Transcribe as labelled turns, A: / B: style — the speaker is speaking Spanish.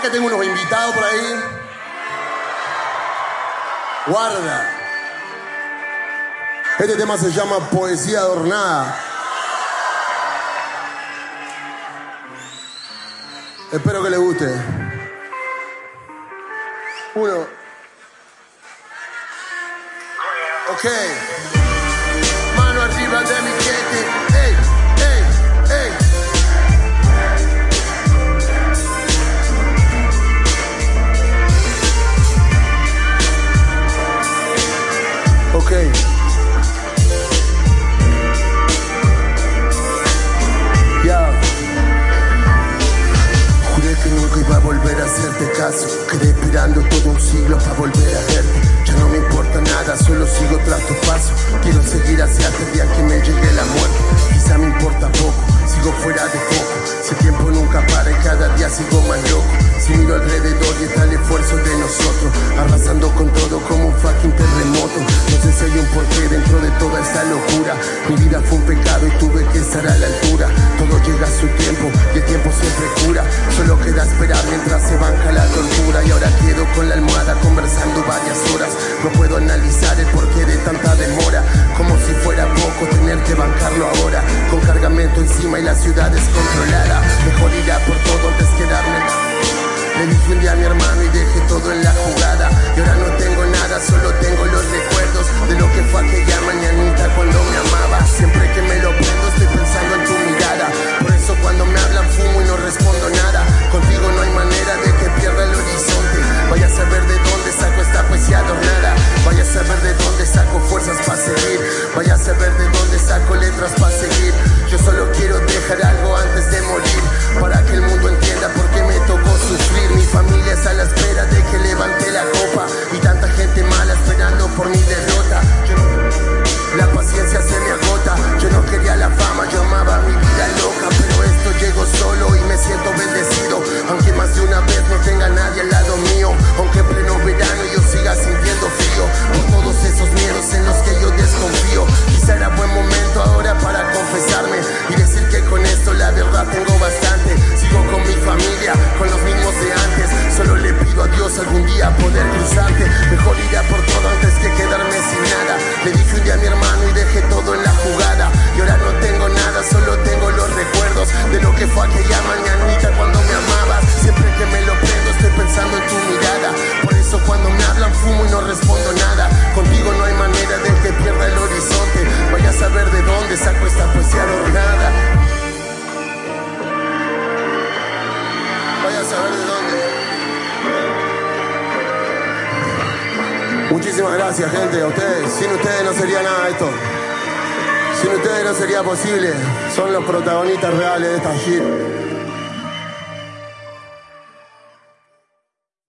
A: ¿Será que tengo unos invitados por ahí? Guarda. Este tema se llama Poesía Adornada. Espero que le guste. Uno. Ok. Mano arriba de mi gente. Quedé esperando todo un siglo para volver a verte. Ya no me importa nada, solo sigo tras tu paso. Quiero seguir hacia el día que me llegue la muerte. Quizá me importa poco, sigo fuera de foco. Si el tiempo nunca para y cada día sigo más loco. Si miro alrededor y está el esfuerzo de nosotros, arrasando con todo como un fucking terremoto. No sé si hay un porqué dentro de toda esta locura. Mi vida fue un pecado y tuve que estar a la altura. Todo llega a su tiempo y el tiempo siempre cura. Solo queda esperar mientras se banca con la almohada conversando varias horas. No puedo analizar el porqué de tanta demora. Como si fuera poco tener que bancarlo ahora. Con cargamento encima y la ciudad descontrolada. Mejor irá por tengo bastante. Sigo con mi familia, con los mismos de antes. Solo le pido a Dios algún día poder cruzarte. Mejor ir a por todo antes que quedarme sin nada. Le dije un día a mi hermano y dejé todo en la Muchísimas gracias, gente, a ustedes. Sin ustedes no sería nada esto. Sin ustedes no sería posible. Son los protagonistas reales de esta shit.